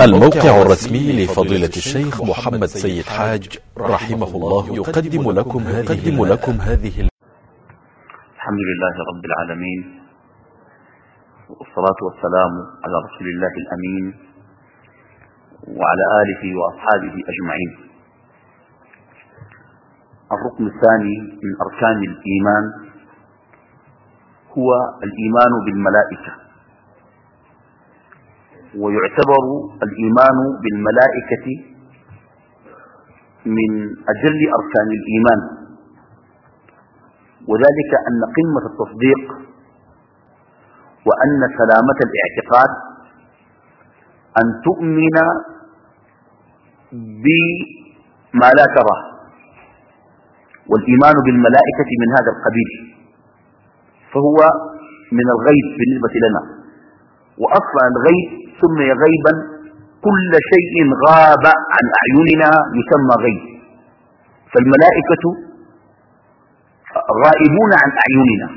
الموقع الرسمي لفضيلة الشيخ محمد سيد حاج رحمه الله يقدم لكم هذه, لكم هذه الحمد لله رب العالمين والصلاة والسلام على رسول الله الأمين وعلى آله وأصحابه أجمعين. الركن الثاني من أركان الإيمان هو الإيمان بالملائكة. ويعتبر الإيمان بالملائكة من أجل أركان الإيمان. وذلك أن قمة التصديق وأن سلامة الاعتقاد أن تؤمن بما لا ترى والإيمان بالملائكة من هذا القبيل فهو من الغيب بالنسبة لنا. وأصلا الغيب سمي غيبا. كل شيء غاب عن أعيننا يسمى غيب. فالملائكة غائبون عن أعيننا.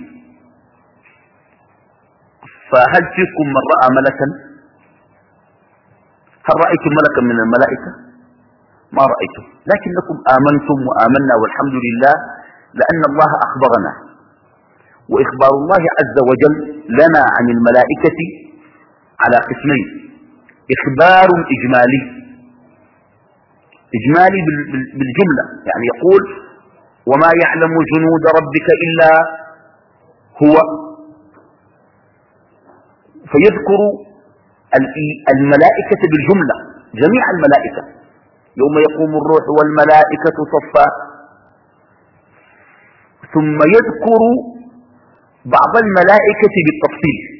فهل فيكم من رأى ملكا؟ هل رأيتم ملكا من الملائكة؟ ما رأيتم. لكنكم آمنتم وآمنا والحمد لله لأن الله أخبرنا. وإخبار الله عز وجل لنا عن الملائكة على قسمين. إخبار إجمالي. إجمالي بالجملة. يعني يقول وما يعلم جنود ربك إلا هو. فيذكر الملائكة بالجملة جميع الملائكة. يوم يقوم الروح والملائكة صفا. ثم يذكر بعض الملائكة بالتفصيل.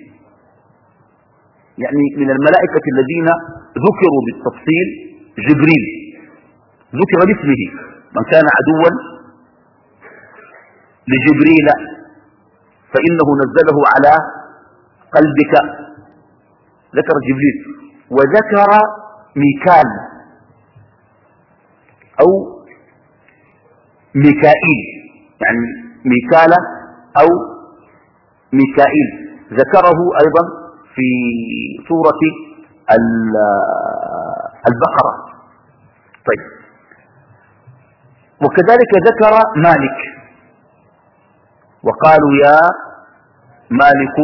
يعني من الملائكة الذين ذكروا بالتفصيل جبريل. ذكر باسمه. من كان عدوا لجبريل فإنه نزله على قلبك. ذكر جبريل. وذكر ميكال. أو ميكائيل. يعني ميكال أو ميكائيل. ذكره أيضا في سورة البقرة. طيب. وكذلك ذكر مالك. وقالوا يا مالك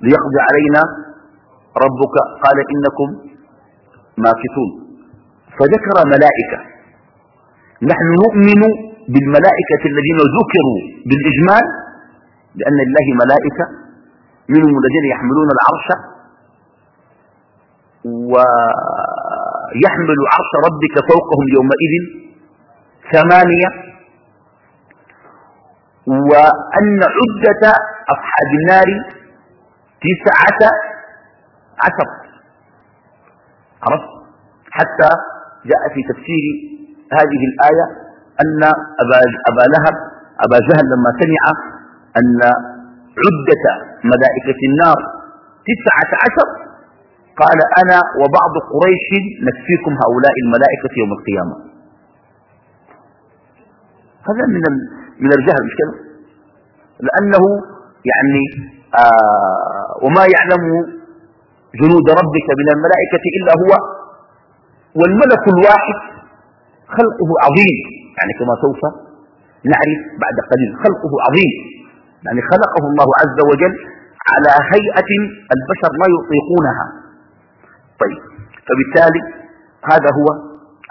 ليقضي علينا ربك. قال إنكم ماكثون. فذكر ملائكة. نحن نؤمن بالملائكة الذين ذكروا بالإجمال لأن الله ملائكة منهم الذين يحملون العرش ويحمل عرش ربك فوقهم يومئذ ثمانية. وأن عدة أصحاب النار تسعة عشر. عرفت؟ حتى جاء في تفسير هذه الآية أن أبا, أبا لهب أبا جهل لما سمع أن عدة ملائكة النار. تسعة عشر. قال أنا وبعض قريش نكفيكم هؤلاء الملائكة يوم القيامة. هذا من من الجهل مش كده؟ لأنه يعني آه وما يعلم جنود ربك من الملائكة إلا هو. والملك الواحد خلقه عظيم. يعني كما سوف نعرف بعد قليل خلقه عظيم. يعني خلقه الله عز وجل على هيئة البشر لا يطيقونها. طيب فبالتالي هذا هو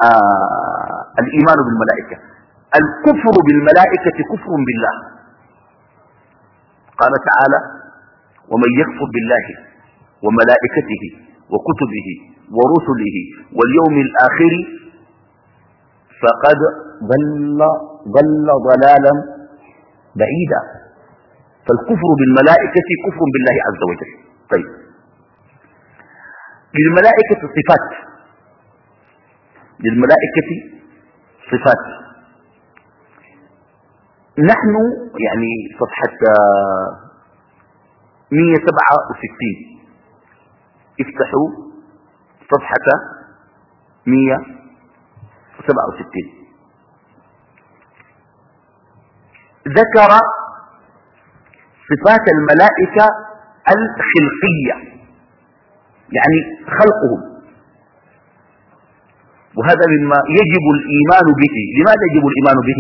آه الإيمان بالملائكة. الكفر بالملائكة كفر بالله. قال تعالى ومن يكفر بالله وملائكته وكتبه ورسله واليوم الآخر فقد ضل ضل ضلالا بعيدا. فالكفر بالملائكة كفر بالله عز وجل. طيب. للملائكة صفات. للملائكة صفات. نحن يعني صفحة 167 افتحوا صفحة 167 ذكر صفات الملائكة الخلقية يعني خلقهم. وهذا مما يجب الإيمان به. لماذا يجب الإيمان به؟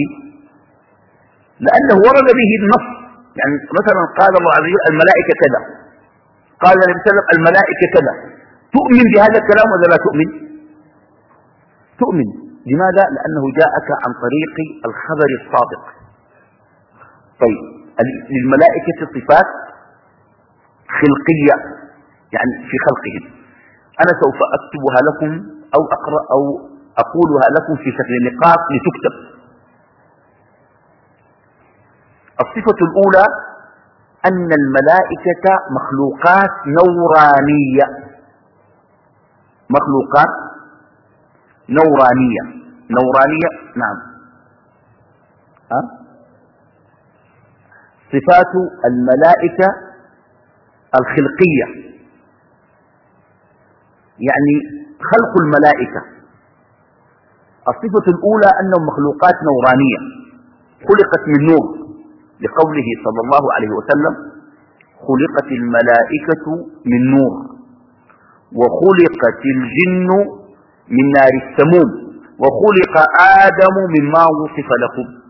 لأنه ورد به النص. يعني مثلا قال الله عز وجل الملائكة كذا. قال النبي صلى الله عليه وسلم الملائكة كذا. تؤمن بهذا الكلام ولا لا تؤمن؟ تؤمن. لماذا؟ لأنه جاءك عن طريق الخبر الصادق. طيب. للملائكة صفات خلقية يعني في خلقهم. أنا سوف أكتبها لكم أو أقرأ أو أقولها لكم في شكل نقاط لتكتب. الصفة الأولى أن الملائكة مخلوقات نورانية. مخلوقات نورانية. نورانية؟ نعم. ها؟ صفات الملائكة الخلقية. يعني خلق الملائكة. الصفة الأولى أنهم مخلوقات نورانية خلقت من نور. لقوله صلى الله عليه وسلم خلقت الملائكة من نور وخلقت الجن من نار السموم وخلق آدم مما وصف لكم.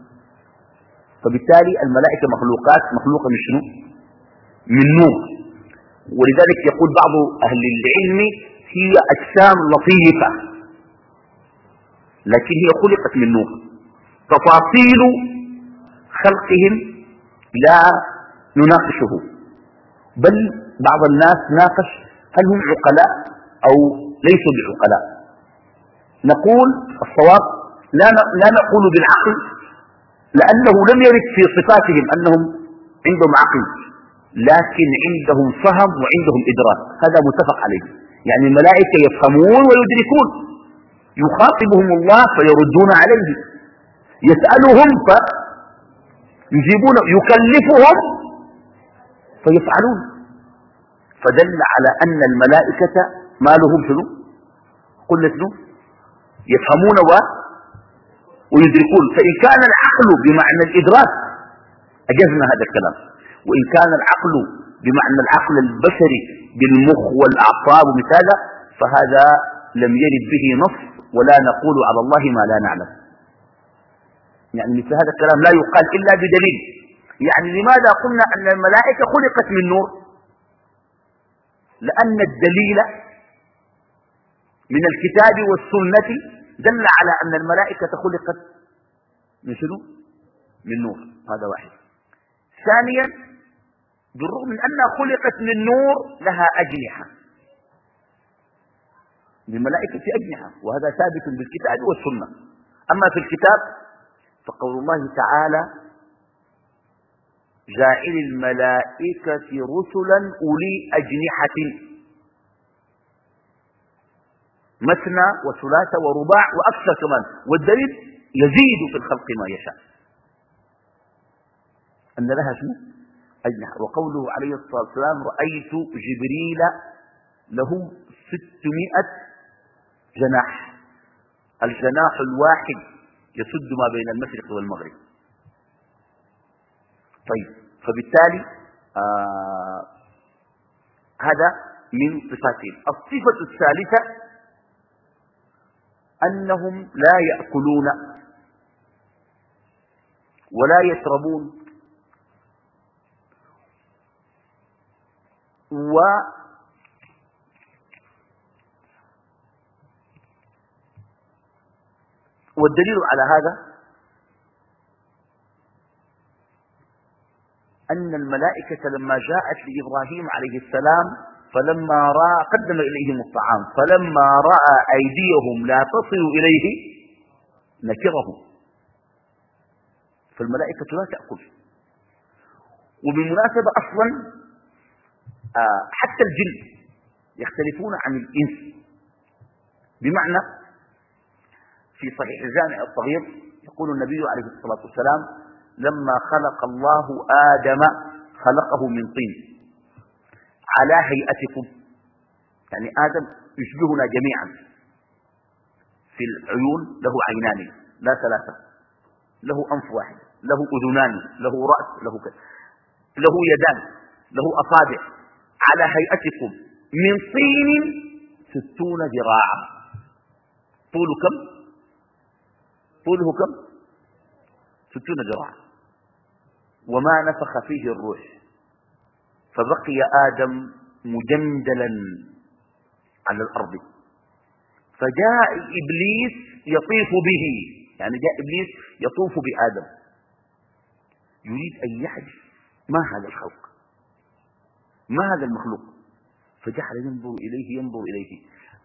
فبالتالي الملائكة مخلوقات مخلوقة من شنو؟ من نور. ولذلك يقول بعض أهل العلم هي أجسام لطيفة لكن هي خلقت من نور. تفاصيل خلقهم لا نناقشه. بل بعض الناس ناقش هل هم عقلاء أو ليسوا بعقلاء. نقول الصواب لا لا نقول بالعقل لأنه لم يرد في صفاتهم أنهم عندهم عقل لكن عندهم فهم وعندهم إدراك. هذا متفق عليه. يعني الملائكة يفهمون ويدركون. يخاطبهم الله فيردون عليه. يسألهم يجيبون يكلفهم فيفعلون. فدل على أن الملائكة ما لهم شنو؟ قلنا شنو؟ يفهمون و ويدركون. فإن كان العقل بمعنى الإدراك أجزنا هذا الكلام. وإن كان العقل بمعنى العقل البشري بالمخ والأعصاب ومثالا فهذا لم يرد به نص ولا نقول على الله ما لا نعلم. يعني مثل هذا الكلام لا يقال إلا بدليل. يعني لماذا قلنا أن الملائكة خلقت من نور؟ لأن الدليل من الكتاب والسنة دل على أن الملائكة خلقت من شنو؟ من نور. هذا واحد. ثانيا بالرغم من أنها خلقت من نور لها أجنحة. للملائكة أجنحة. وهذا ثابت بالكتاب والسنة. أما في الكتاب فقول الله تعالى جاعل الملائكة رسلا أولي أجنحة. مثنى وثلاثة ورباع وأكثر كمان. والدليل يزيد في الخلق ما يشاء. أن لها شنو؟ أجنحة. وقوله عليه الصلاة والسلام رأيت جبريل له ستمائة جناح. الجناح الواحد يسد ما بين المشرق والمغرب. طيب فبالتالي آه هذا من صفاتهم الصفة الثالثة أنهم لا يأكلون ولا يشربون و والدليل على هذا أن الملائكة لما جاءت لإبراهيم عليه السلام فلما رأى قدم إليهم الطعام فلما رأى أيديهم لا تصل إليه نكرهم. فالملائكة لا تأكل. وبالمناسبة أصلا آه، حتى الجن يختلفون عن الإنس. بمعنى في صحيح الجامع الصغير يقول النبي عليه الصلاة والسلام لما خلق الله آدم خلقه من طين. على هيئتكم. يعني آدم يشبهنا جميعا. في العيون له عينان لا ثلاثة. له أنف واحد له أذنان له رأس له كذا له يدان له أصابع. على هيئتكم. من طين ستون ذراعا. طوله كم؟ طوله كم؟ ستون ذراعا. وما نفخ فيه الروح. فبقي آدم مجندلا على الأرض. فجاء إبليس يطيف به. يعني جاء إبليس يطوف بآدم. يريد أن يعرف ما هذا الخلق. ما هذا المخلوق؟ فجعل ينظر إليه ينظر إليه.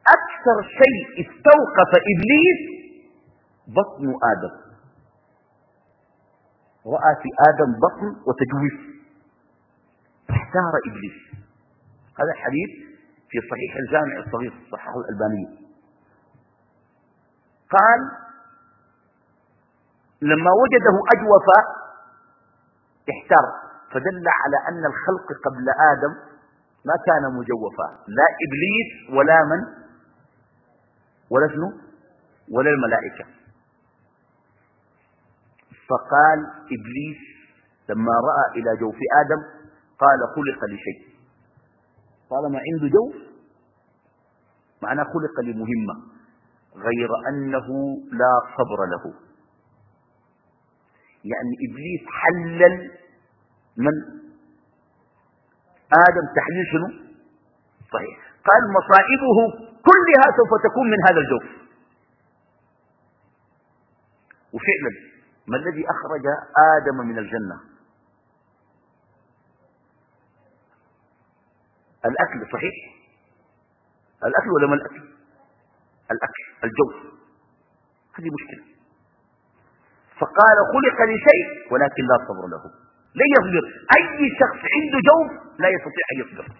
أكثر شيء استوقف إبليس بطن آدم. رأى في آدم بطن وتجويف. احتار إبليس. هذا الحديث في صحيح الجامع الصغير صححه الألباني. قال لما وجده أجوف احتار فدل على أن الخلق قبل آدم ما كان مجوفا. لا إبليس ولا من ولا شنو؟ ولا الملائكة. فقال إبليس لما رأى إلى جوف آدم قال خلق لشيء. طالما عنده جوف معناه خلق لمهمة غير أنه لا صبر له. يعني إبليس حلل من؟ آدم تحليل شنو صحيح. قال مصائبه كلها سوف تكون من هذا الجوف وفعلا ما الذي أخرج آدم من الجنة؟ الأكل صحيح؟ الأكل ولا ما الأكل؟ الأكل الجوف هذه مشكلة. فقال خلق لشيء ولكن لا صبر له. لن يصبر. أي شخص عنده جوف لا يستطيع أن يصبر.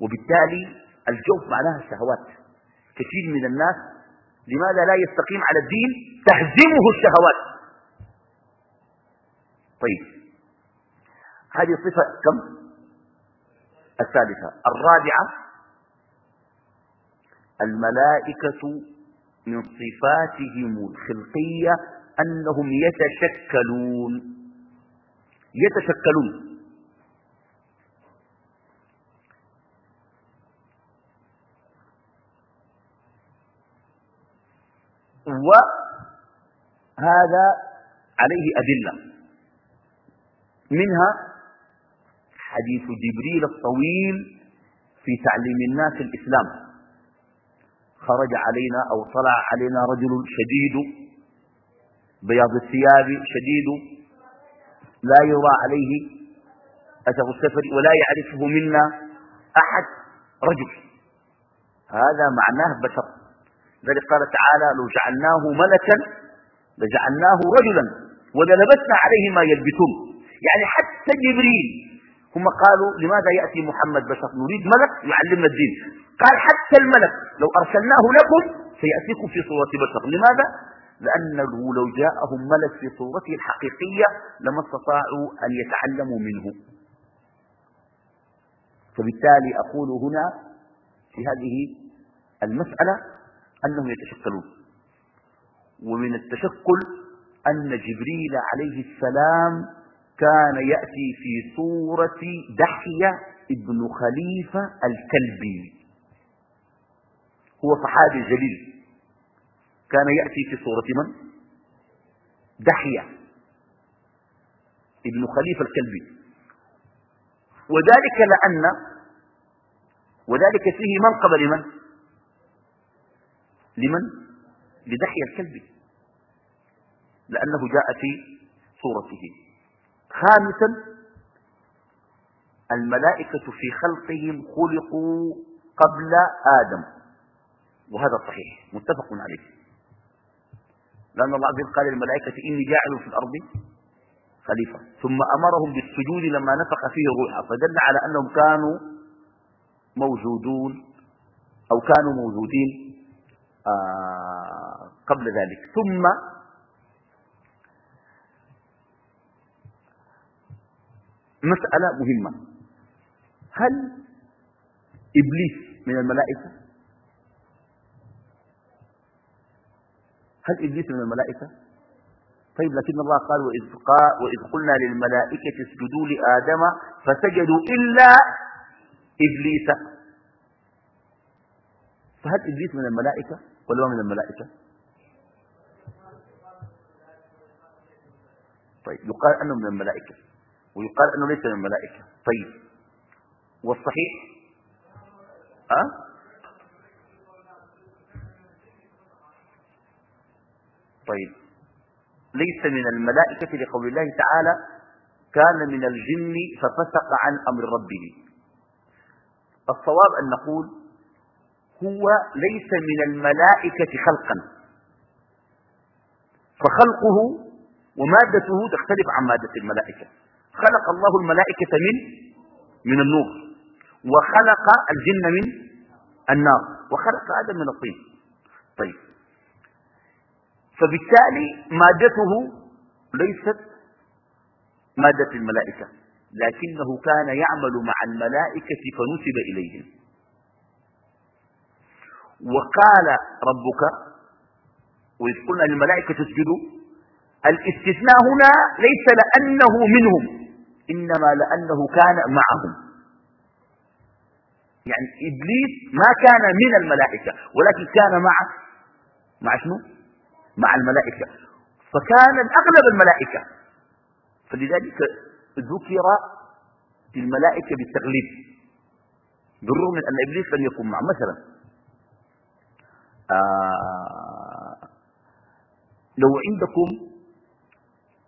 وبالتالي الجوف معناها الشهوات كثير من الناس لماذا لا يستقيم على الدين؟ تهزمه الشهوات. طيب. هذه صفة كم؟ الثالثة. الرابعة الملائكة من صفاتهم الخلقية أنهم يتشكلون. يتشكلون. وهذا عليه أدلة. منها حديث جبريل الطويل في تعليم الناس الإسلام. خرج علينا أو طلع علينا رجل شديد بياض الثياب شديد لا يرى عليه أثر السفر ولا يعرفه منا أحد رجل. هذا معناه بشر. ذلك قال تعالى لو جعلناه ملكا لجعلناه رجلا وللبسنا عليه ما يلبسون. يعني حتى جبريل هم قالوا لماذا يأتي محمد بشر؟ نريد ملك يعلمنا الدين. قال حتى الملك لو أرسلناه لكم سيأتيكم في صورة بشر. لماذا؟ لأنه لو جاءهم ملك في صورته الحقيقية لما استطاعوا أن يتعلموا منه. فبالتالي أقول هنا في هذه المسألة أنهم يتشكلون. ومن التشكل أن جبريل عليه السلام كان يأتي في صورة دحية ابن خليفة الكلبي. هو صحابي جليل كان يأتي في صورة من؟ دحية ابن خليفة الكلبي. وذلك لأن وذلك فيه منقبة لمن لمن؟ لدحية الكلبي. لأنه جاء في صورته خامسا الملائكة في خلقهم خلقوا قبل آدم. وهذا صحيح متفق عليه. لأن الله عز وجل قال للملائكة إني جاعل في الأرض خليفة. ثم أمرهم بالسجود لما نفخ فيه الروح فدل على أنهم كانوا موجودون أو كانوا موجودين آه قبل ذلك. ثم مسألة مهمة. هل إبليس من الملائكة؟ هل إبليس من الملائكة؟ طيب لكن الله قال وإذ, قال وإذ قلنا للملائكة اسجدوا لآدم فسجدوا إلا إبليس. فهل إبليس من الملائكة ولا من الملائكة؟ طيب يقال أنه من الملائكة. ويقال أنه ليس من الملائكة. طيب. والصحيح؟ أه؟ طيب. ليس من الملائكة لقول الله تعالى كان من الجن ففسق عن أمر ربه. الصواب أن نقول هو ليس من الملائكة خلقا. فخلقه ومادته تختلف عن مادة الملائكة. خلق الله الملائكة من من النور. وخلق الجن من النار. وخلق آدم من الطين. طيب. فبالتالي مادته ليست مادة الملائكة. لكنه كان يعمل مع الملائكة فنسب إليهم. وقال ربك وإذ قلنا للملائكة تسجدوا الإستثناء هنا ليس لأنه منهم. إنما لأنه كان معهم. يعني إبليس ما كان من الملائكة ولكن كان مع مع شنو؟ مع الملائكة. فكان الأغلب الملائكة. فلذلك ذكر الملائكة بالتغليب بالرغم من أن إبليس لم يكن معه. مثلا آه لو عندكم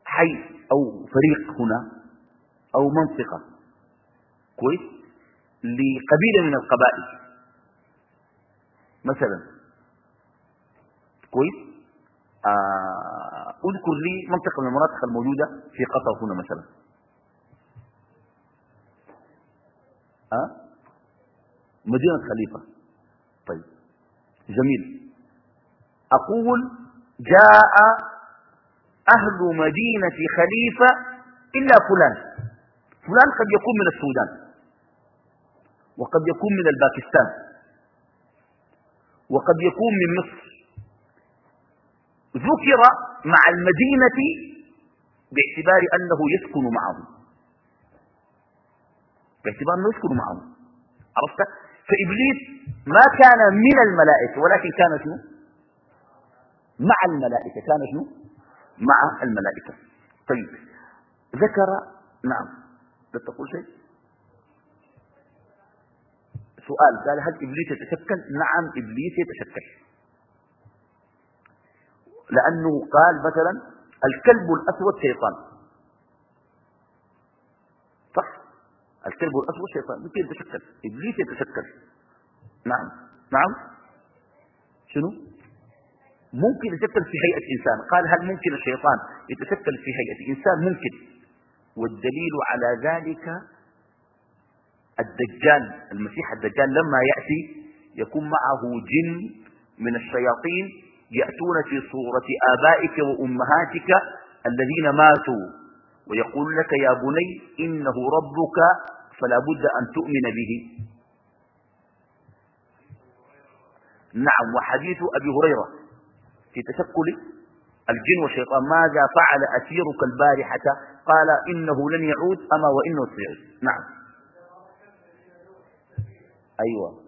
حي أو فريق هنا أو منطقة. كويس؟ لقبيلة من القبائل. مثلا. كويس؟ آه، أذكر لي منطقة من المناطق الموجودة في قطر هنا مثلا. أه؟ مدينة خليفة. طيب. جميل. أقول جاء أهل مدينة خليفة إلا فلان. فلان قد يكون من السودان وقد يكون من الباكستان وقد يكون من مصر. ذكر مع المدينة باعتبار أنه يسكن معهم. باعتبار أنه يسكن معهم. عرفت؟ فإبليس ما كان من الملائكة ولكن كان شنو؟ مع الملائكة. كان شنو؟ مع الملائكة. طيب ذكر نعم. تقول شيء؟ سؤال قال هل إبليس يتشكل؟ نعم إبليس يتشكل. لأنه قال مثلا الكلب الأسود شيطان. صح؟ الكلب الأسود شيطان. ممكن يتشكل. إبليس يتشكل. نعم. نعم؟ شنو؟ ممكن يتشكل في هيئة إنسان. قال هل ممكن الشيطان يتشكل في هيئة إنسان؟ ممكن. والدليل على ذلك الدجال المسيح الدجال لما يأتي يكون معه جن من الشياطين يأتون في صورة آبائك وأمهاتك الذين ماتوا ويقول لك يا بني إنه ربك فلا بد أن تؤمن به. نعم وحديث أبي هريرة في تشكل الجن والشيطان ماذا فعل أسيرك البارحة؟ قال إنه لن يعود أما وإنه سيعود. نعم. أيوة.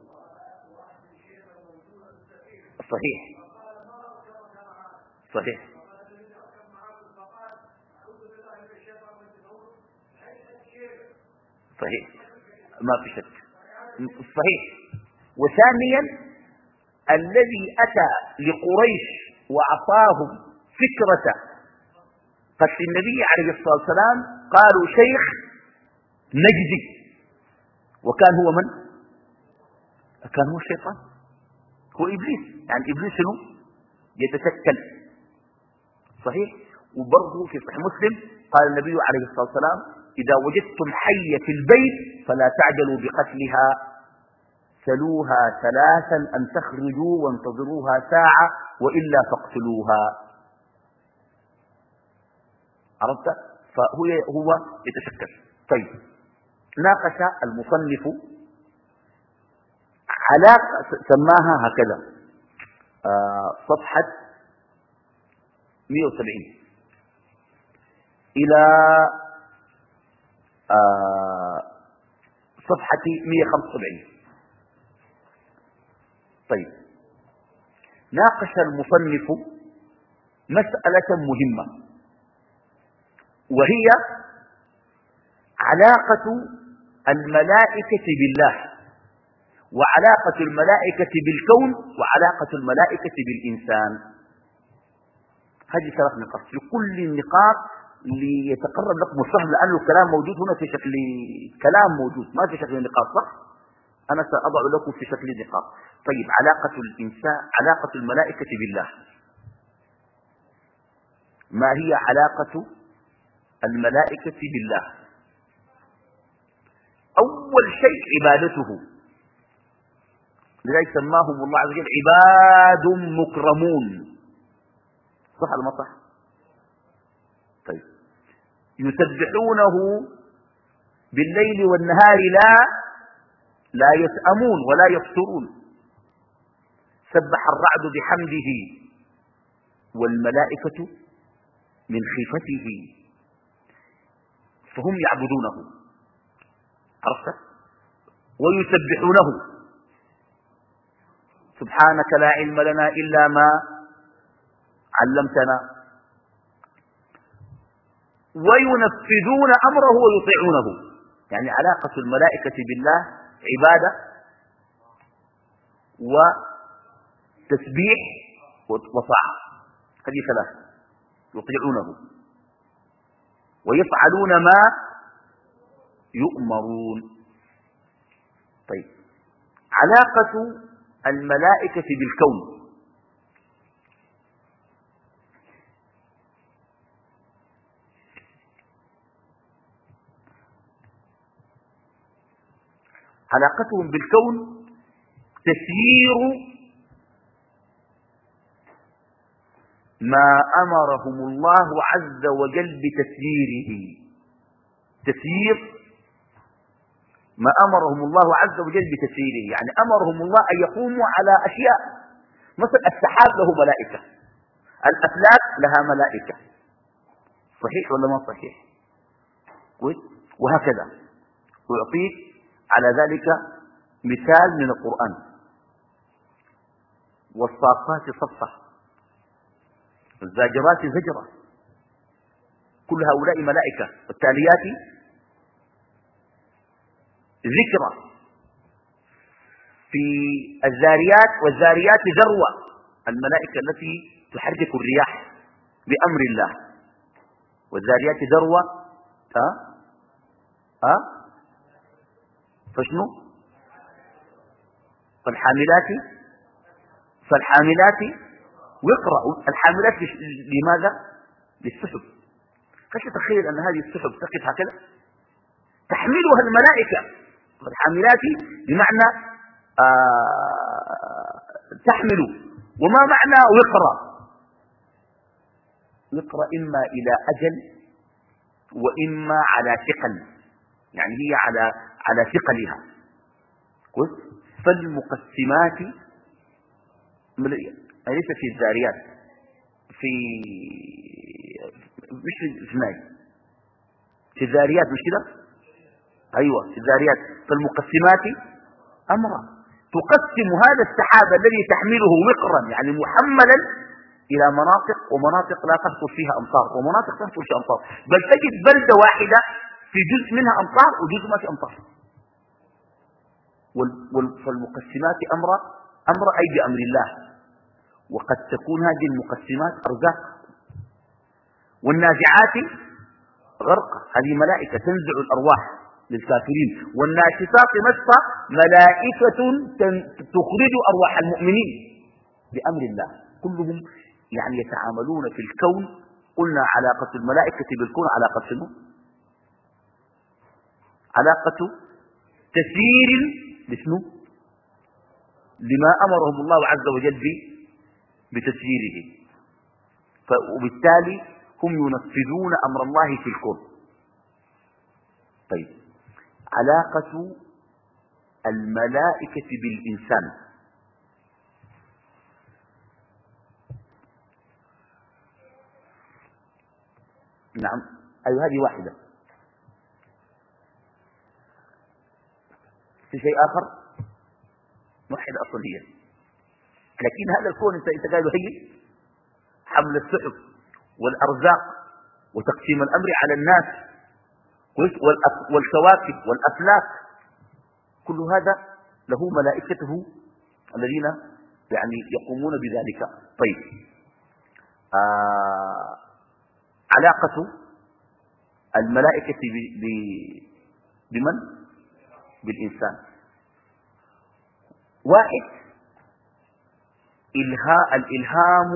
صحيح. صحيح. صحيح. ما في شك. صحيح. وثانيا الذي أتى لقريش وأعطاهم فكرة. قتل النبي عليه الصلاة والسلام قالوا شيخ نجدي. وكان هو من؟ كان هو الشيطان. هو إبليس. يعني إبليس شنو؟ يتشكل. صحيح؟ وبرضه في صحيح مسلم قال النبي عليه الصلاة والسلام إذا وجدتم حية في البيت فلا تعجلوا بقتلها. سلوها ثلاثا أن تخرجوا وانتظروها ساعة وإلا فاقتلوها. عرفت؟ فهو هو يتشكل. طيب. ناقش المصنف علاقة سماها هكذا. آه صفحة 170 إلى آه صفحة 175 طيب. ناقش المصنف مسألة مهمة. وهي علاقة الملائكة بالله وعلاقة الملائكة بالكون وعلاقة الملائكة بالإنسان. هذه ثلاث نقاط. في كل النقاط ليتقرب لكم الفهم لأنه الكلام موجود هنا في شكل كلام موجود ما في شكل نقاط صح؟ أنا سأضع لكم في شكل نقاط. طيب علاقة الإنسان علاقة الملائكة بالله. ما هي علاقة الملائكة بالله. أول شيء عبادته. لذلك سماهم الله عز وجل عباد مكرمون. صح ولا ما صح؟ طيب. يسبحونه بالليل والنهار لا لا يسأمون ولا يفترون سبح الرعد بحمده والملائكة من خيفته. فهم يعبدونه. عرفت؟ ويسبحونه. سبحانك لا علم لنا إلا ما علمتنا. وينفذون أمره ويطيعونه. يعني علاقة الملائكة بالله عبادة وتسبيح وطاعة. هذه ثلاثة. يطيعونه. ويفعلون ما يؤمرون. طيب. علاقة الملائكة بالكون. علاقتهم بالكون تسيير ما أمرهم الله عز وجل بتسييره. تسيير؟ ما أمرهم الله عز وجل بتسييره. يعني أمرهم الله أن يقوموا على أشياء. مثل السحاب له ملائكة. الأفلاك لها ملائكة. صحيح ولا ما صحيح؟ وهكذا. ويعطيك على ذلك مثال من القرآن. والصافات صفة الزاجرات زجرة. كل هؤلاء ملائكة. والتاليات ذكرى. في الزاريات والزاريات ذروة. الملائكة التي تحرك الرياح بأمر الله. والزاريات ذروة. ها؟ ها؟ فشنو؟ فالحاملات. فالحاملات. وقرأ. الحاملات لماذا؟ للسحب. كيف تتخيل أن هذه السحب تقف هكذا؟ تحملها الملائكة. والحاملات بمعنى آه تحمل. وما معنى وقرأ؟ وقرأ إما إلى أجل وإما على ثقل. يعني هي على على ثقلها. فالمقسمات ليس في الزاريات في مش في الزناي في الزاريات مش كده؟ أيوة في الذاريات فالمقسمات أمرا. تقسم هذا السحاب الذي تحمله وقرا يعني محملا إلى مناطق ومناطق لا تهطل فيها أمطار. ومناطق تهطل فيها أمطار. بل تجد بلدة واحدة في جزء منها أمطار وجزء ما في أمطار. فالمقسمات أمرا أمر أي بأمر الله. وقد تكون هذه المقسمات أرزاق. والنازعات غرق. هذه ملائكة تنزع الأرواح للكافرين. والناشطات نشطا ملائكة تخرج أرواح المؤمنين بأمر الله. كلهم يعني يتعاملون في الكون. قلنا علاقة الملائكة بالكون علاقة شنو؟ علاقة تسيير لشنو؟ لما أمرهم الله عز وجل بتسييره. وبالتالي هم ينفذون أمر الله في الكون. طيب. علاقة الملائكة بالإنسان. نعم. أي هذه واحدة. في شيء آخر؟ موحد أصليا لكن هذا الكون انت انت قايل هي حمل السحب والأرزاق وتقسيم الأمر على الناس والكواكب والأفلاك. كل هذا له ملائكته الذين يعني يقومون بذلك. طيب. آه علاقة الملائكة بمن؟ بالإنسان. واحد إلهاء الإلهام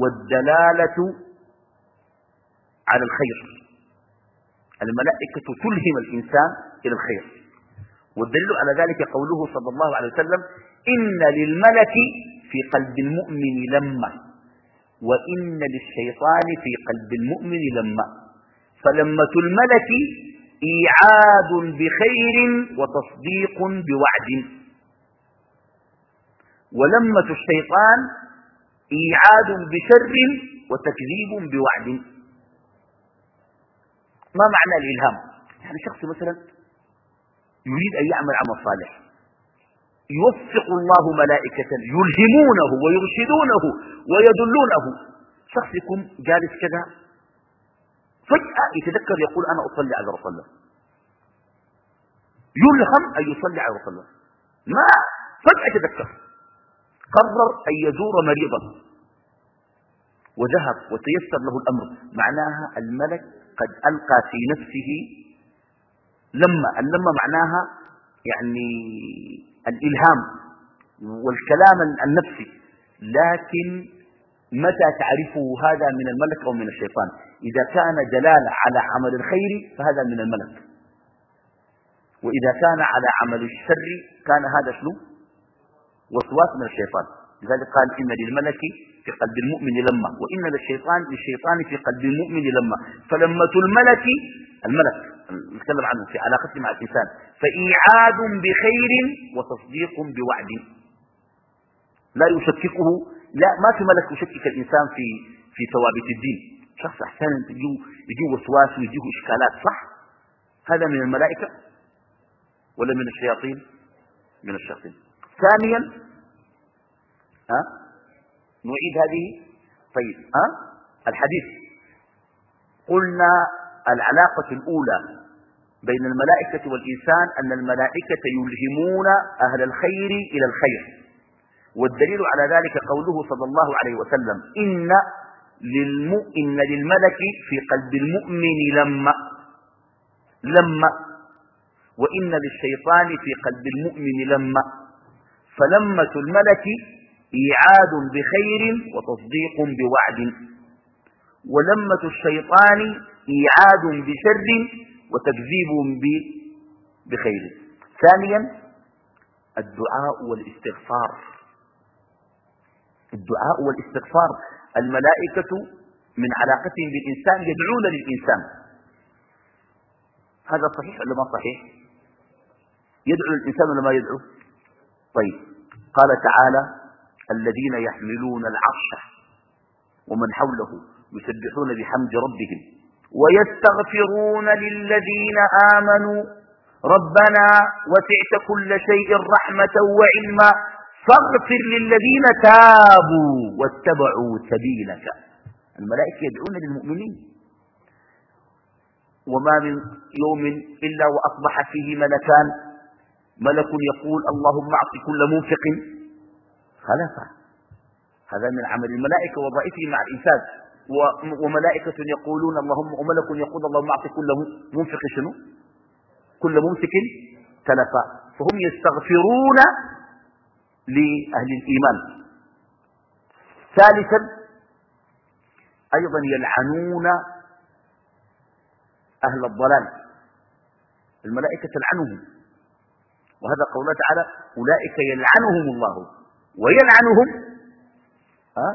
والدلالة على الخير. الملائكة تلهم الإنسان إلى الخير. والدليل على ذلك قوله صلى الله عليه وسلم إن للملك في قلب المؤمن لمة وإن للشيطان في قلب المؤمن لمة. فلمة الملك إيعاد بخير وتصديق بوعد. ولمة الشيطان إيعاد بشر وتكذيب بوعد. ما معنى الإلهام؟ يعني شخص مثلا يريد أن يعمل عمل صالح يوفق الله ملائكة يلهمونه ويرشدونه ويدلونه. شخص يكون جالس كذا فجأة يتذكر يقول أنا أصلي على رسول الله. يلهم أن يصلي على رسول الله. ما؟ فجأة يتذكر. قرر أن يزور مريضا وذهب وتيسر له الأمر. معناها الملك قد ألقى في نفسه لما اللمة معناها يعني الإلهام والكلام النفسي. لكن متى تعرفه هذا من الملك أو من الشيطان؟ إذا كان دلالة على عمل الخير فهذا من الملك. وإذا كان على عمل الشر كان هذا شنو؟ وسواس من الشيطان. لذلك قال إن للملك في قلب المؤمن لما وإن للشيطان للشيطان في قلب المؤمن لما. فلمة الملك الملك نتكلم عنه في علاقته مع الإنسان. فإيعاد بخير وتصديق بوعد. لا يشككه لا ما في ملك يشكك الإنسان في في ثوابت الدين. شخص أحيانا يجيه يجيه وسواس ويجيه إشكالات صح؟ هذا من الملائكة ولا من الشياطين؟ من الشياطين. ثانيا ها؟ نعيد هذه. طيب ها؟ الحديث. قلنا العلاقة الأولى بين الملائكة والإنسان أن الملائكة يلهمون أهل الخير إلى الخير. والدليل على ذلك قوله صلى الله عليه وسلم إن, للم... إن للملك في قلب المؤمن لما لما وإن للشيطان في قلب المؤمن لما فلمة الملك إيعاد بخير وتصديق بوعد. ولمة الشيطان إيعاد بشر وتكذيب بخير. ثانيا الدعاء والاستغفار. الدعاء والاستغفار. الملائكة من علاقتهم بالإنسان يدعون للإنسان. هذا صحيح ولا ما صحيح؟ يدعو الإنسان ولا ما يدعو؟ طيب. قال تعالى الذين يحملون العرش ومن حوله يسبحون بحمد ربهم ويستغفرون للذين آمنوا ربنا وسعت كل شيء رحمة وعلما فاغفر للذين تابوا واتبعوا سبيلك. الملائكة يدعون للمؤمنين. وما من يوم إلا وأصبح فيه ملكان ملك يقول اللهم اعط كل منفق خلفه هذا من عمل الملائكة وظائفه مع الإنسان. وملائكة يقولون اللهم وملك يقول اللهم اعط كل منفق شنو؟ كل ممسك تلفا فهم يستغفرون لأهل الإيمان. ثالثا أيضا يلعنون أهل الضلال. الملائكة تلعنهم. وهذا قوله تعالى أولئك يلعنهم الله. ويلعنهم أه؟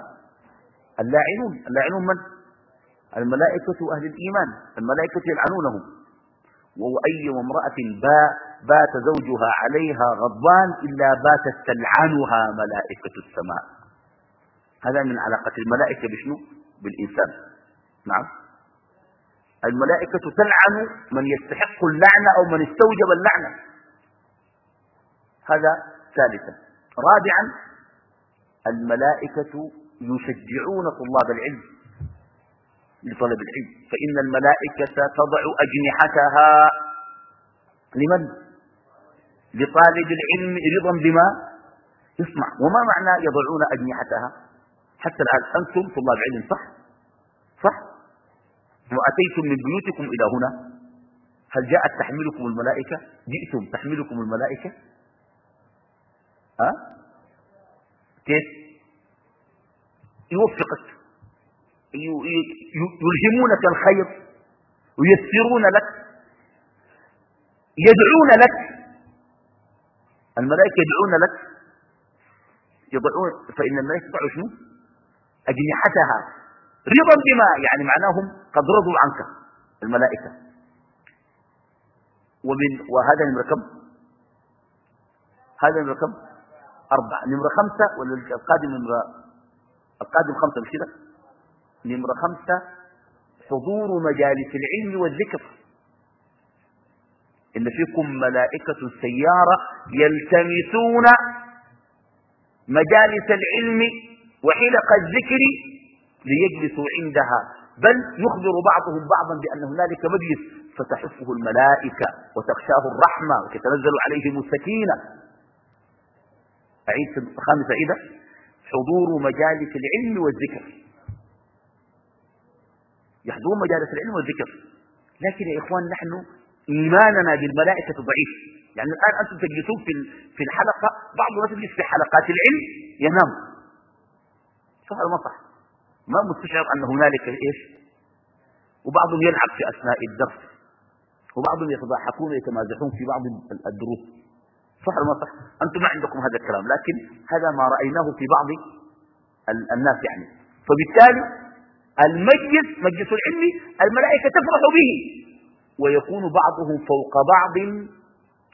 اللاعنون. اللاعنون من؟ الملائكة أهل الإيمان. الملائكة يلعنونهم. وهو أي امرأة بات زوجها عليها غضبان إلا باتت تلعنها ملائكة السماء. هذا من علاقة الملائكة بشنو؟ بالإنسان. نعم. الملائكة تلعن من يستحق اللعنة أو من استوجب اللعنة. هذا ثالثا. رابعا الملائكة يشجعون طلاب العلم لطلب العلم. فإن الملائكة تضع أجنحتها لمن؟ لطالب العلم رضا بما يسمع وما معنى يضعون أجنحتها؟ حتى الآن أنتم طلاب علم صح؟ صح؟ وأتيتم من بيوتكم إلى هنا؟ هل جاءت تحملكم الملائكة؟ جئتم تحملكم الملائكة؟ ها؟ كيف؟ يوفقك. يلهمونك الخير ويسرون لك يدعون لك. الملائكة يدعون لك. يضعون فإن الملائكة تضع شنو؟ أجنحتها. رضا بما يعني معناهم قد رضوا عنك الملائكة. ومن وهذا كم هذا كم أربعة. نمرة خمسة ولا القادم نمرة القادم خمسة مش كده؟ نمرة خمسة. حضور مجالس العلم والذكر. إن فيكم ملائكة سيارة يلتمسون مجالس العلم وحلق الذكر ليجلسوا عندها. بل يخبر بعضهم بعضا بأن هنالك مجلس فتحفه الملائكة وتخشاه الرحمة وتتنزل عليهم السكينة. أعيد خامسة إذا حضور مجالس العلم والذكر. يحضرون مجالس العلم والذكر. لكن يا إخوان نحن إيماننا بالملائكة ضعيف. يعني الآن أنتم تجلسون في في الحلقة بعض الناس يجلس في حلقات العلم ينام. ولا ما صح. ما مستشعر أن هنالك إيش؟ وبعضهم يلعب في أثناء الدرس. وبعضهم يتضاحكون ويتمازحون في بعض الدروس. صح ولا ما صح أنتم ما عندكم هذا الكلام لكن هذا ما رأيناه في بعض الناس يعني. فبالتالي المجلس مجلس العلم الملائكة تفرح به ويكون بعضهم فوق بعض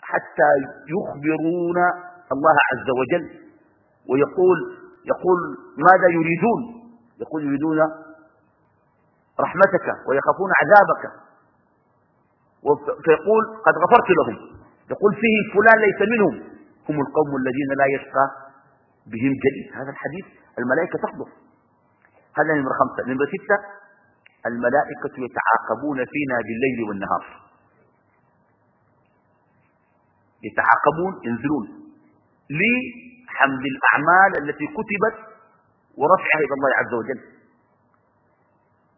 حتى يخبرون الله عز وجل. ويقول يقول ماذا يريدون؟ يقول يريدون رحمتك ويخافون عذابك. فيقول قد غفرت لهم. يقول فيه فلان ليس منهم. هم القوم الذين لا يشقى بهم جليس هذا الحديث الملائكة تحضر. هذا نمرة خمسة نمرة ستة الملائكة يتعاقبون فينا بالليل والنهار. يتعاقبون ينزلون. لحمل الأعمال التي كتبت ورفعها إلى الله عز وجل.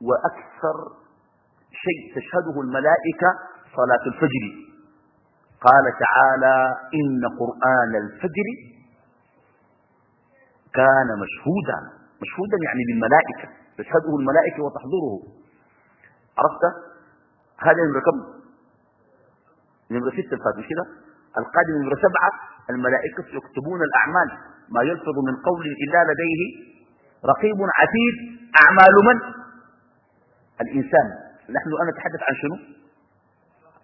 وأكثر شيء تشهده الملائكة صلاة الفجر. قال تعالى إن قرآن الفجر كان مشهودا. مشهودا يعني بالملائكة تشهده الملائكة وتحضره. عرفت؟ هذا نمرة كم نمرة ستة الفاتح كده؟ القادم نمرة سبعة الملائكة يكتبون الأعمال. ما يلفظ من قول إلا لديه رقيب عتيد. أعمال من؟ الإنسان. نحن الآن نتحدث عن شنو؟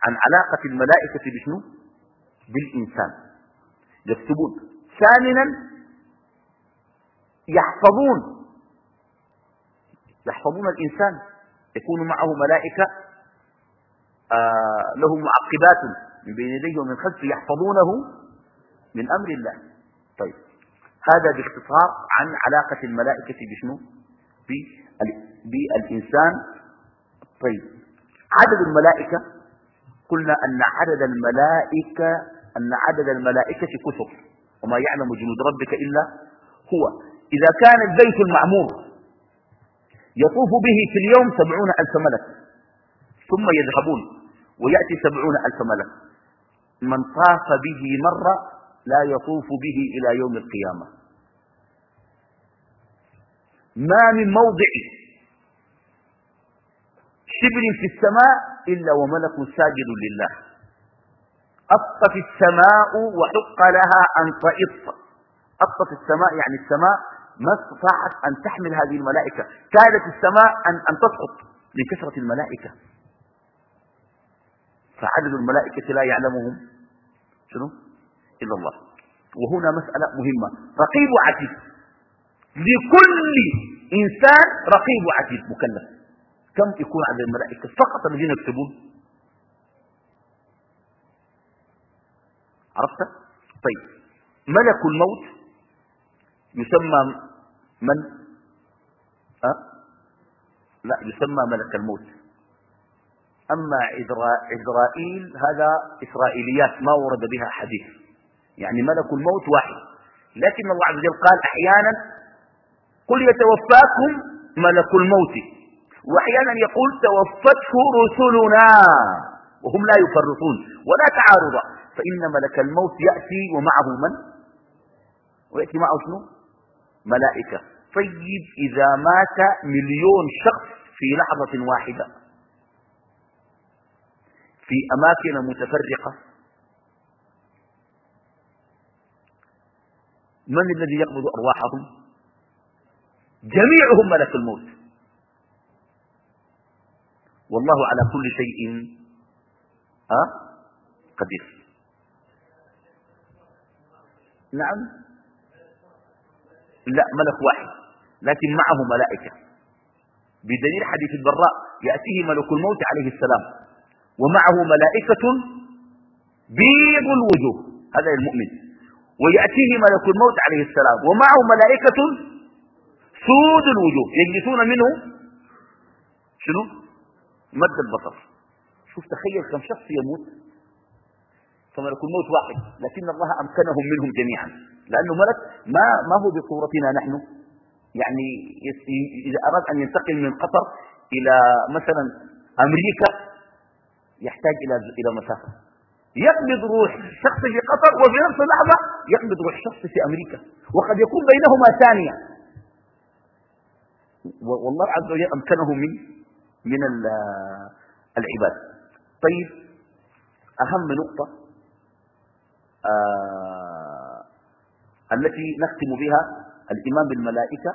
عن علاقة الملائكة بشنو؟ بالإنسان. يكتبون. ثامنا يحفظون. يحفظون الإنسان. يكون معه ملائكة آه لهم معقبات من بين يديه ومن خلفه يحفظونه من أمر الله. طيب. هذا باختصار عن علاقة الملائكة بشنو؟ بالإنسان. طيب. عدد الملائكة قلنا أن عدد الملائكة أن عدد الملائكة كثر وما يعلم جنود ربك إلا هو. إذا كان البيت المعمور يطوف به في اليوم سبعون ألف ملك ثم يذهبون ويأتي سبعون ألف ملك. من طاف به مرة لا يطوف به إلى يوم القيامة. ما من موضع شبر في السماء إلا وملك ساجد لله. أطت السماء وحق لها أن تئط أطت السماء يعني السماء ما استطاعت أن تحمل هذه الملائكة. كادت السماء أن, أن تسقط لكثرة الملائكة. فعدد الملائكة لا يعلمهم شنو؟ إلا الله. وهنا مسألة مهمة. رقيب وعتيد. لكل إنسان رقيب وعتيد مكلف. كم يكون عدد الملائكة؟ فقط الذين يكتبون. عرفت؟ طيب. ملك الموت يسمى من؟ أه؟ لا يسمى ملك الموت. أما عزرائيل هذا إسرائيليات ما ورد بها حديث. يعني ملك الموت واحد. لكن الله عز وجل قال أحيانا قل يتوفاكم ملك الموت. وأحيانا يقول توفته رسلنا وهم لا يفرطون ولا تعارض. فإن ملك الموت يأتي ومعه من؟ ويأتي معه شنو؟ ملائكة. طيب إذا مات مليون شخص في لحظة واحدة في أماكن متفرقة من الذي يقبض أرواحهم؟ جميعهم ملك الموت. والله على كل شيء أه؟ قدير. نعم. لا ملك واحد لكن معه ملائكة. بدليل حديث البراء يأتيه ملك الموت عليه السلام ومعه ملائكة بيض الوجوه هذا المؤمن. ويأتيه ملك الموت عليه السلام ومعه ملائكة سود الوجوه يجلسون منه. شنو؟ مد البصر شوف تخيل كم شخص يموت فملك الموت واحد لكن الله أمكنهم منهم جميعا. لأنه ملك ما, ما هو بصورتنا نحن. يعني إذا أراد أن ينتقل من قطر إلى مثلا أمريكا يحتاج إلى إلى مسافة. يقبض روح شخص في قطر وفي نفس اللحظة يقبض روح شخص في أمريكا. وقد يكون بينهما ثانية. والله عز وجل أمكنه من من العباد. طيب أهم نقطة آه التي نختم بها الإيمان بالملائكة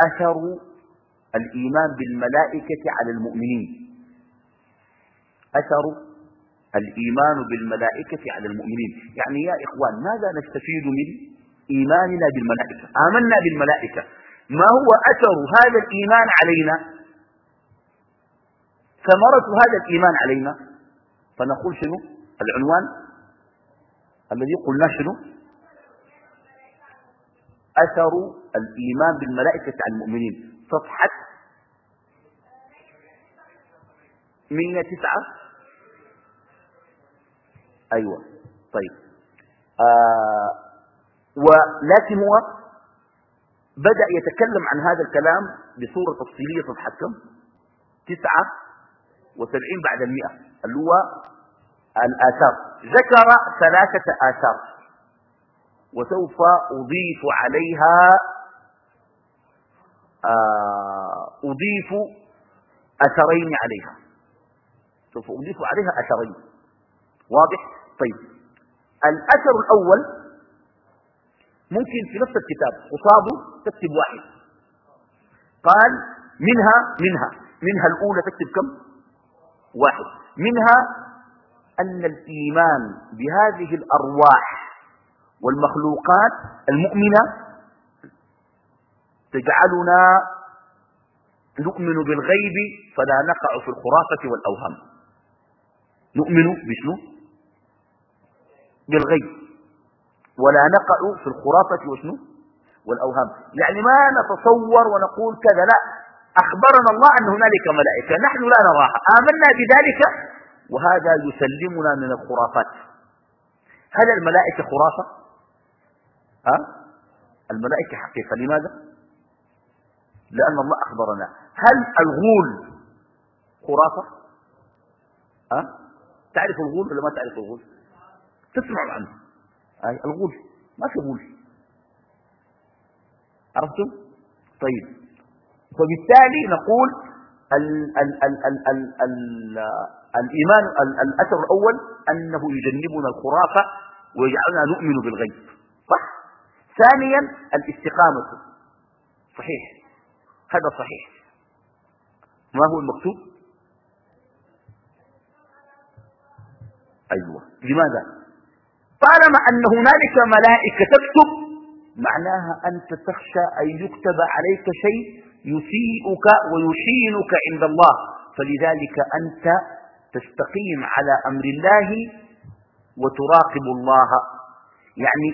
أثر الإيمان بالملائكة على المؤمنين. أثر الإيمان بالملائكة على المؤمنين. يعني يا إخوان ماذا نستفيد من إيماننا بالملائكة. آمنا بالملائكة. ما هو أثر هذا الإيمان علينا؟ ثمرة هذا الإيمان علينا؟ فنقول شنو؟ العنوان الذي قلنا شنو؟ أثر الإيمان بالملائكة على المؤمنين. صفحة 109 أيوة. طيب. آه ولكن هو بدأ يتكلم عن هذا الكلام بصورة تفصيلية صفحة كم؟ تسعة وسبعين بعد المئة اللي هو الآثار. ذكر ثلاثة آثار وسوف أضيف عليها آه، أضيف أثرين عليها. سوف أضيف عليها أثرين. واضح؟ طيب. الأثر الأول ممكن في نفس الكتاب قصاده تكتب واحد. قال منها منها منها الأولى تكتب كم؟ واحد. منها أن الإيمان بهذه الأرواح والمخلوقات المؤمنة تجعلنا نؤمن بالغيب فلا نقع في الخرافة والأوهام. نؤمن بشنو؟ بالغيب. ولا نقع في الخرافة وشنو؟ والأوهام. يعني ما نتصور ونقول كذا لا. أخبرنا الله أن هنالك ملائكة. نحن لا نراها. آمنا بذلك. وهذا يسلمنا من الخرافات. هل الملائكة خرافة؟ ها؟ الملائكة حقيقة. لماذا؟ لأن الله أخبرنا. هل الغول خرافة؟ أه؟ تعرف الغول ولا ما تعرف الغول؟ تسمع عنه. الغول. ما في غول. عرفتم؟ طيب. فبالتالي نقول ال ال ال ال ال ال الإيمان الأثر الأول أنه يجنبنا الخرافة ويجعلنا نؤمن بالغيب. صح؟ ثانيا الاستقامة. صحيح. هذا صحيح. ما هو المكتوب؟ أيوة. لماذا؟ طالما أن هنالك ملائكة تكتب معناها أنت تخشى أن يكتب عليك شيء يسيئك ويشينك عند الله. فلذلك أنت تستقيم على أمر الله وتراقب الله. يعني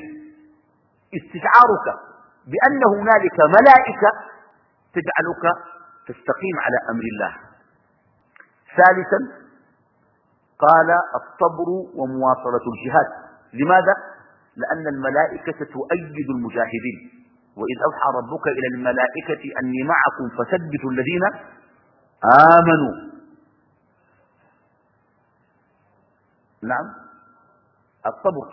استشعارك بأن هنالك ملائكة تجعلك تستقيم على أمر الله. ثالثا قال الصبر ومواصلة الجهاد. لماذا؟ لأن الملائكة تؤيد المجاهدين. وإذ أوحى ربك إلى الملائكة أني معكم فثبتوا الذين آمنوا. نعم. الصبر.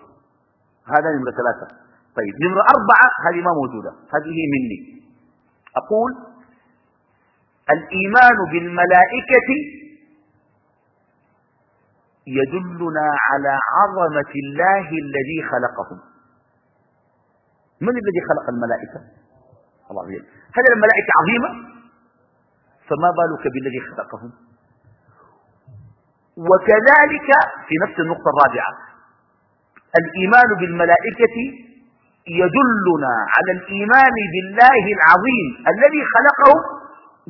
هذا نمرة ثلاثة. طيب نمرة أربعة هذه ما موجودة. هذه مني. أقول الإيمان بالملائكة يدلنا على عظمة الله الذي خلقهم من الذي خلق الملائكة؟ الله عز هل الملائكة عظيمة؟ فما بالك بالذي خلقهم؟ وكذلك في نفس النقطة الرابعة الإيمان بالملائكة يدلنا على الإيمان بالله العظيم الذي خلقه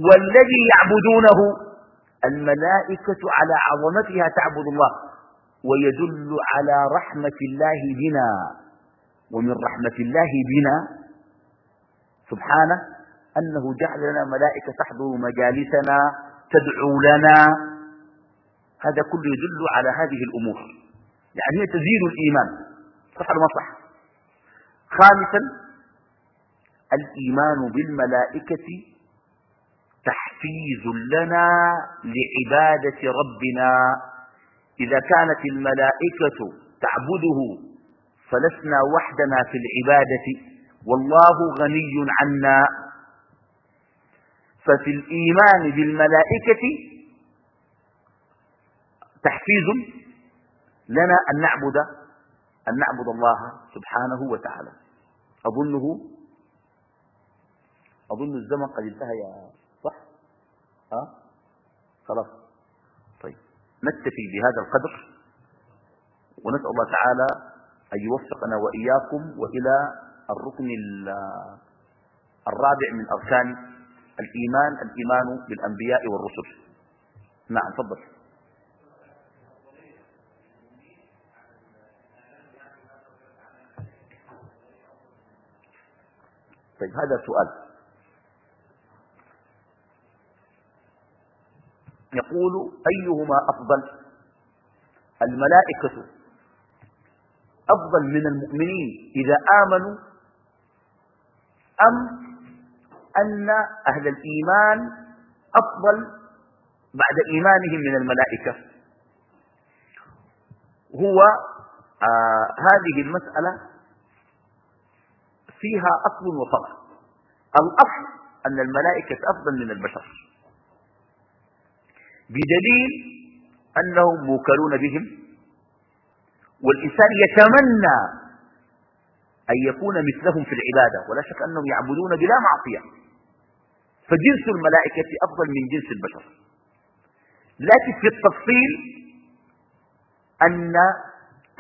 والذي يعبدونه. الملائكة على عظمتها تعبد الله ويدل على رحمة الله بنا. ومن رحمة الله بنا سبحانه أنه جعل لنا ملائكة تحضر مجالسنا تدعو لنا. هذا كله يدل على هذه الأمور. يعني هي تزيد الإيمان. صح ولا صح؟ خامسا الإيمان بالملائكة تحفيز لنا لعبادة ربنا. إذا كانت الملائكة تعبده فلسنا وحدنا في العبادة. والله غني عنا. ففي الإيمان بالملائكة تحفيز لنا أن نعبد أن نعبد الله سبحانه وتعالى. أظنه أظن الزمن قد انتهى يا ها؟ خلاص. طيب. نكتفي بهذا القدر ونسأل الله تعالى أن يوفقنا وإياكم وإلى الركن الرابع من أركان الإيمان الإيمان بالأنبياء والرسل. نعم تفضل. طيب هذا سؤال. يقول أيهما أفضل؟ الملائكة أفضل من المؤمنين إذا آمنوا أم أن أهل الإيمان أفضل بعد إيمانهم من الملائكة؟ هو آه هذه المسألة فيها أصل وفرع الأصل أن الملائكة أفضل من البشر. بدليل أنهم موكلون بهم والإنسان يتمنى أن يكون مثلهم في العبادة ولا شك أنهم يعبدون بلا معصية. فجنس الملائكة أفضل من جنس البشر. لكن في التفصيل أن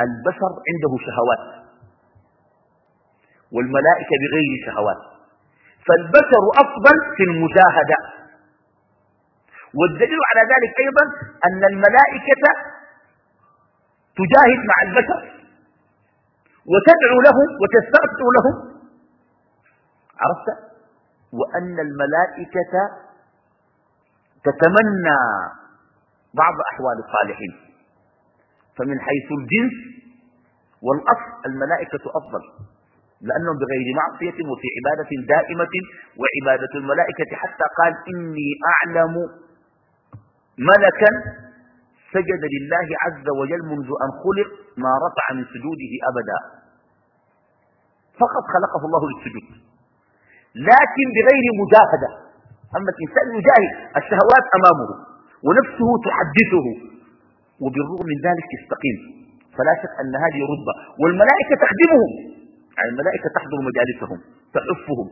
البشر عنده شهوات والملائكة بغير شهوات. فالبشر أفضل في المجاهدة. والدليل على ذلك أيضا أن الملائكة تجاهد مع البشر وتدعو لهم وتستغفر لهم. عرفت؟ وأن الملائكة تتمنى بعض أحوال الصالحين. فمن حيث الجنس والأصل الملائكة أفضل لأنهم بغير معصية وفي عبادة دائمة وعبادة الملائكة. حتى قال إني أعلم ملكا سجد لله عز وجل منذ أن خلق ما رفع من سجوده أبدا. فقط خلقه الله للسجود. لكن بغير مجاهدة. أما الإنسان يجاهد الشهوات أمامه ونفسه تحدثه. وبالرغم من ذلك يستقيم. فلا شك أن هذه رتبة. والملائكة تخدمهم. يعني الملائكة تحضر مجالسهم تحفهم.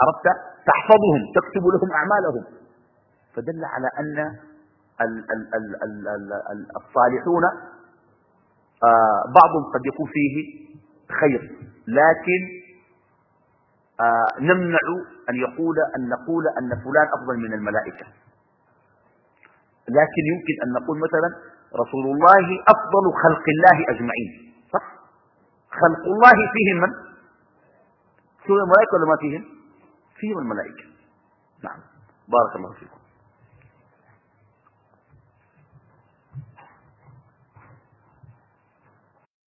عرفت؟ تحفظهم تكتب لهم أعمالهم. فدل على أن الصالحون آه، بعضهم قد يكون فيه خير لكن آه، نمنع أن يقول أن نقول أن فلان أفضل من الملائكة. لكن يمكن أن نقول مثلا رسول الله أفضل خلق الله أجمعين صح؟ خلق الله فيهم من؟ سوى الملائكة ولا ما فيهم؟ فيهم الملائكة. نعم. بارك الله فيكم.